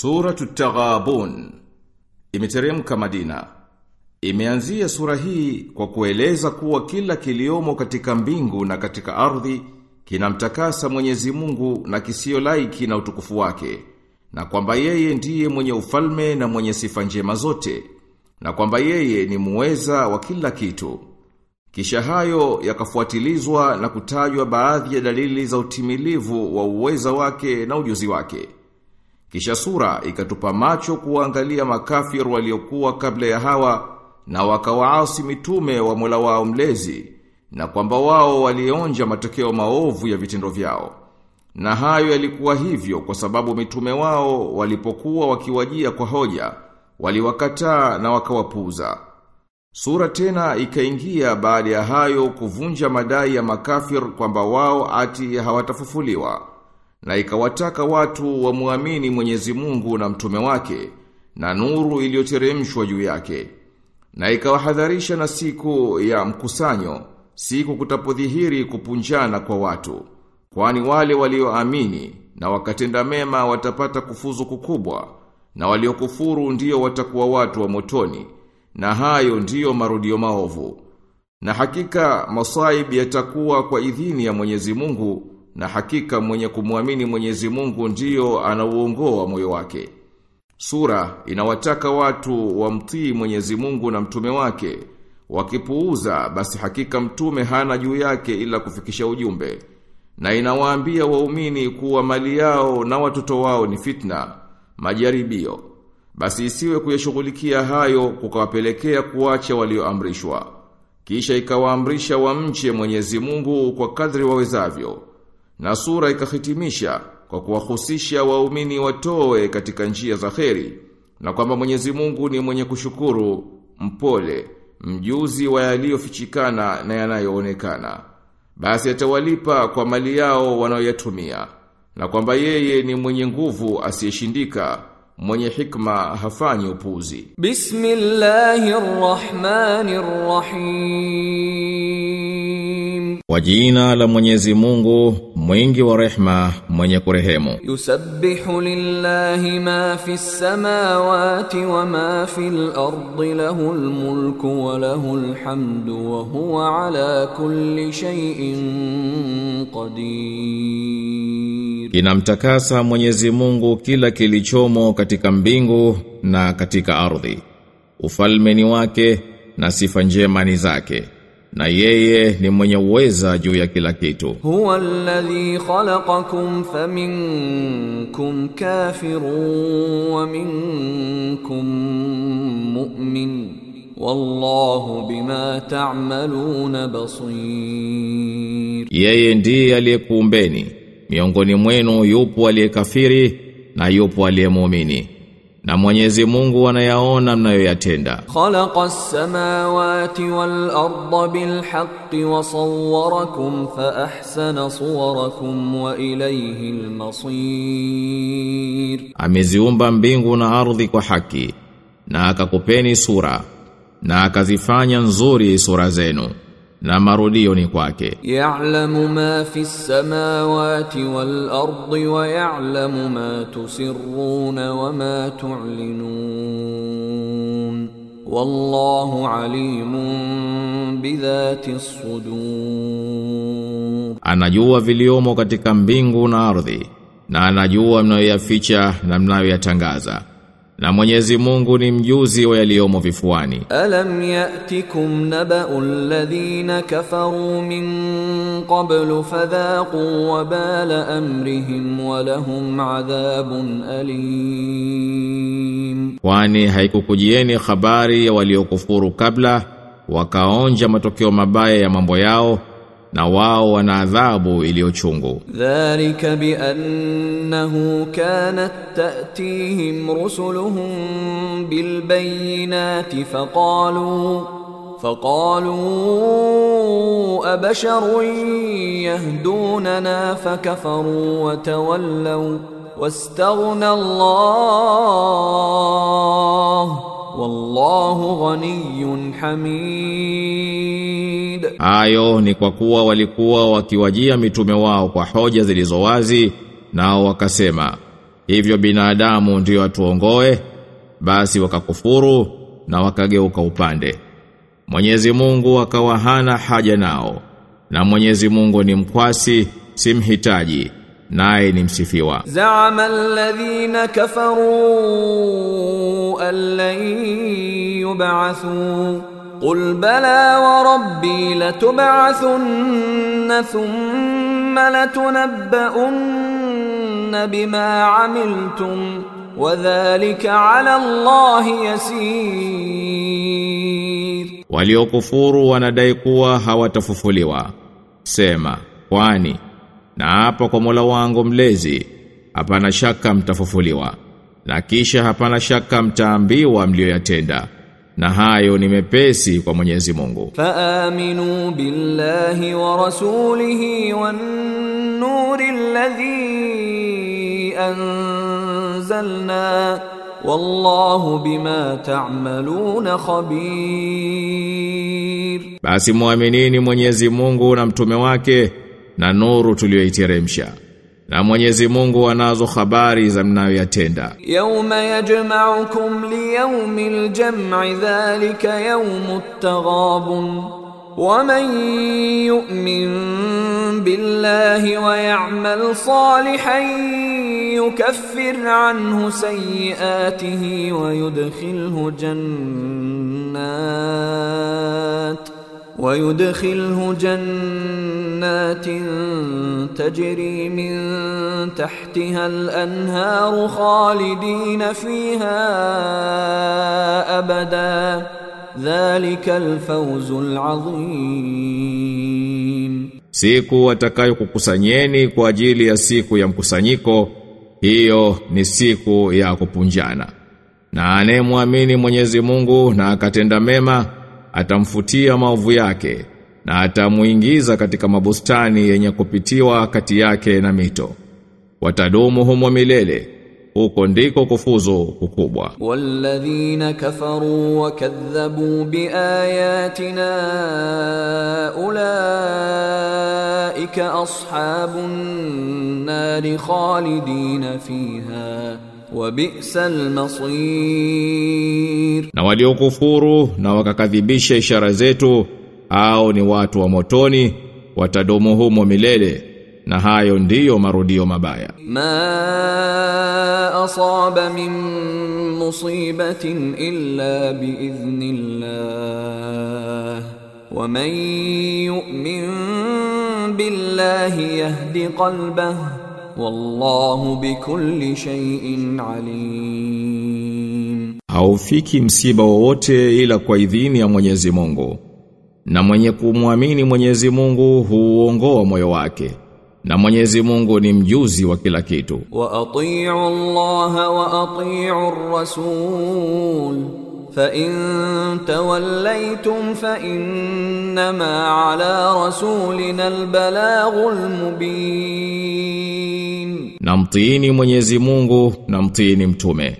Suratu Taghabun imeteremka Madina. Imeanzia sura hii kwa kueleza kuwa kila kiliomo katika mbingu na katika ardhi kinamtakasa Mwenyezi Mungu na kisio laiki na utukufu wake na kwamba yeye ndiye mwenye ufalme na mwenye sifa njema zote na kwamba yeye ni muweza wa kila kitu. Kisha hayo yakafuatilizwa na kutajwa baadhi ya dalili za utimilivu wa uweza wake na ujuzi wake. Kisha sura ikatupa macho kuangalia makafir waliokuwa kabla ya hawa na wakawaasi mitume wa Mola wao mlezi na kwamba wao walionja matokeo maovu ya vitendo vyao. Na hayo yalikuwa hivyo kwa sababu mitume wao walipokuwa wakiwajia kwa hoja waliwakataa na wakawapuza. Sura tena ikaingia baada ya hayo kuvunja madai ya makafir kwamba wao ati hawatafufuliwa na ikawataka watu wamuamini Mwenyezi Mungu na mtume wake na nuru iliyoteremshwa juu yake na ikawahadharisha na siku ya mkusanyo siku kutapodhihiri kupunjana kwa watu. Kwani wale walioamini na wakatenda mema watapata kufuzu kukubwa na waliokufuru ndio watakuwa watu wa motoni na hayo ndiyo marudio maovu. Na hakika masaib yatakuwa kwa idhini ya Mwenyezi Mungu na hakika mwenye kumwamini Mwenyezi Mungu ndiyo anauongoa moyo wake. Sura inawataka watu wamtii Mwenyezi Mungu na mtume wake. Wakipuuza basi hakika mtume hana juu yake ila kufikisha ujumbe. Na inawaambia waumini kuwa mali yao na watoto wao ni fitna, majaribio. Basi isiwe kuyashughulikia hayo kukawapelekea kuacha walioamrishwa. Kisha ikawaamrisha wamche Mwenyezi Mungu kwa kadri wawezavyo. Na sura ikahitimisha kwa kuwahusisha waumini watoe katika njia za kheri na kwamba Mwenyezi Mungu ni mwenye kushukuru, mpole, mjuzi wa yaliyofichikana na yanayoonekana. Basi atawalipa kwa mali yao wanayoyatumia na kwamba yeye ni mwenye nguvu asiyeshindika, mwenye hikma hafanyi upuzi. Bismillahirrahmanirrahim Kwa jina la Mwenyezi Mungu, mwingi wa rehma, mwenye kurehemu. Yusabbihu lillahi ma fi samawati wa ma fi al-ardi lahul mulku wa lahul hamdu wa huwa ala kulli shay'in qadir. Inamtakasa Mwenyezi Mungu kila kilichomo katika mbingu na katika ardhi. Ufalme ni wake na sifa njema ni zake. Na yeye ni mwenye uweza juu ya kila kitu. Huwa alladhi khalaqakum faminkum kafirun wa minkum mu'min. Wallahu bima ta'maluna basir. Yeye ndiye aliyekuumbeni. Miongoni mwenu yupo aliyekafiri na yupo aliyemuamini na Mwenyezi Mungu anayaona mnayoyatenda. Khalaqas samawati wal-ardha bil haqqi wa sawwarakum fa ahsana suwarakum wa ilayhi al masir. Ameziumba mbingu na ardhi kwa haki na akakupeni sura na akazifanya nzuri sura zenu na marudio ni kwake. Ya'lamu ma fi samawati wal ardi wa ya'lamu ma tusirruna wa ma tu'linun. Wallahu alimun bi dhati sudur. Anajua viliomo katika mbingu na ardhi na anajua mnayoyaficha na mnayoyatangaza na Mwenyezi Mungu ni mjuzi wa yaliomo vifuani. Alam yatikum naba'u alladhina kafaru min qablu fadhaqu wabala amrihim wa lahum adhabun alim. Kwani haikukujieni habari ya waliokufuru kabla wakaonja matokeo mabaya ya mambo yao na wao wana adhabu iliyochungu. ذلك بأنه كانت تأتيهم رسلهم بالبينات فقالوا فقالوا أبشر يهدوننا فكفروا وتولوا واستغنى الله والله غني حميد Hayo ni kwa kuwa walikuwa wakiwajia mitume wao kwa hoja zilizowazi nao wakasema hivyo binadamu ndio atuongoe basi wakakufuru na wakageuka upande. Mwenyezi Mungu akawa hana haja nao na Mwenyezi Mungu ni mkwasi simhitaji naye ni msifiwa. Zaama alladhina kafaru an yub'athu قل بلى وربي لتبعثن ثم لتنبؤن بما عملتم وذلك على الله يسير Waliokufuru wanadai kuwa hawatafufuliwa. Sema, kwani na hapa kwa Mola wangu mlezi hapana shaka mtafufuliwa. Na kisha hapana shaka mtaambiwa mlioyatenda. na hayo ni mepesi kwa Mwenyezi Mungu. Faaminu billahi wa rasulihi wan nuri alladhi anzalna wallahu bima ta'maluna khabir. Basi muaminini Mwenyezi Mungu na mtume wake na nuru tuliyoiteremsha Na Mwenyezi Mungu anazo habari za mnayoyatenda. يوم يجمعكم ليوم الجمع ذلك يوم التغابن ومن يؤمن بالله ويعمل صالحا يكفر عنه سيئاته ويدخله جنات ويدخله جنات تجري من تحتها الانهار خالدين فيها ابدا ذلك الفوز العظيم Siku watakayokukusanyeni kwa ajili ya siku ya mkusanyiko, hiyo ni siku ya kupunjana. Na anayemwamini Mwenyezi Mungu na akatenda mema, atamfutia maovu yake na atamuingiza katika mabustani yenye kupitiwa kati yake na mito. Watadumu humo milele. Huko ndiko kufuzu kukubwa. Walladhina kafaru wa wakadhabu biayatina ulaika ashabun nar khalidin fiha wa bi'sal masir na waliokufuru na wakakadhibisha ishara zetu au ni watu wa motoni watadumu humo milele na hayo ndiyo marudio mabaya. Ma asaba min musibatin illa biiznillah wa man yu'min billahi yahdi qalbah wallahu bikulli shay'in alim. Haufiki msiba wowote ila kwa idhini ya Mwenyezi Mungu. Na mwenye kumwamini Mwenyezi Mungu huongoa moyo wake. Na Mwenyezi Mungu ni mjuzi wa kila kitu. Wa atii'u Allah wa atii'u Rasul. Fa in tawallaytum fa innama ala rasulina albalaghul mubin. Na mtiini Mwenyezi Mungu na mtiini mtume.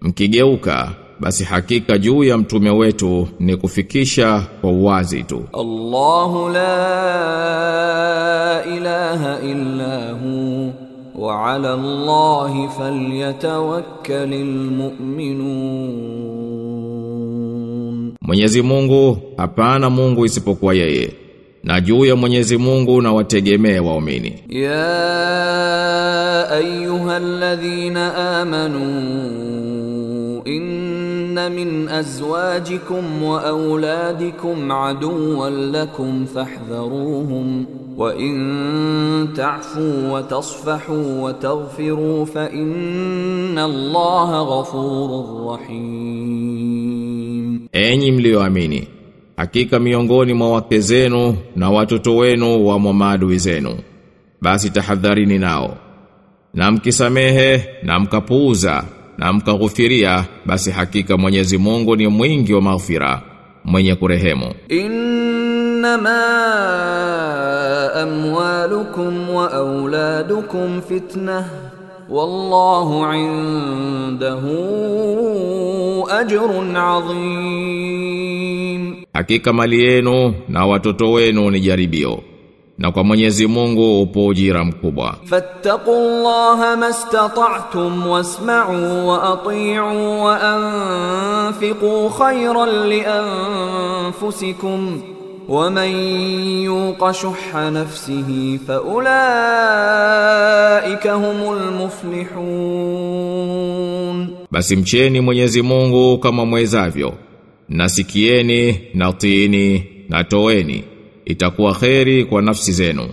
Mkigeuka basi hakika juu ya mtume wetu ni kufikisha kwa uwazi tu. Allahu la ilaha illa hu wa ala Allahi falyatawakkalul mu'minun, Mwenyezi Mungu hapana Mungu isipokuwa yeye na juu ya Mwenyezi Mungu na wategemee waumini. Ya ayyuhalladhina amanu inna ان من ازواجكم واولادكم عدوا لكم فاحذروهم وان تعفوا وتصفحوا وتغفروا فان الله غفور رحيم Enyi mlioamini, hakika miongoni mwa wake zenu na watoto wenu wa maadui zenu. Basi tahadharini nao. Na mkisamehe na mkapuuza na mkaghufiria basi hakika Mwenyezi Mungu ni mwingi wa maghfira mwenye kurehemu. Innama amwalukum wa auladukum fitna wallahu indahu ajrun azim. Hakika mali yenu na watoto wenu ni jaribio na kwa Mwenyezi Mungu upo ujira mkubwa. Fattaqullaha mastata'tum wasma'u wa ati'u wa anfiqu khayran li anfusikum wa man yuqa shuhha nafsihi fa ulaika humul muflihun, basi mcheni Mwenyezi Mungu kama mwezavyo, nasikieni na tiini na toweni itakuwa kheri kwa nafsi zenu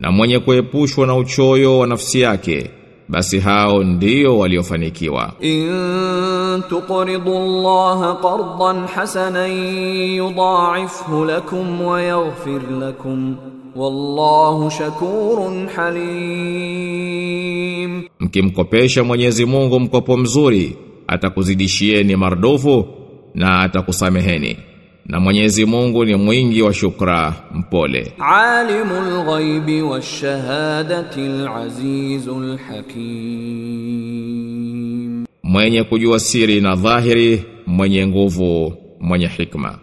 na mwenye kuepushwa na uchoyo wa nafsi yake basi hao ndio waliofanikiwa. In tuqridu Allah qardan hasanan yudha'ifhu lakum wa yaghfir lakum wallahu shakurun halim, mkimkopesha Mwenyezi Mungu mkopo mzuri atakuzidishieni mardufu na atakusameheni na Mwenyezi Mungu ni mwingi wa shukra mpole. Alimul ghaibi washahadati alazizul hakim, mwenye kujua siri na dhahiri, mwenye nguvu, mwenye hikma.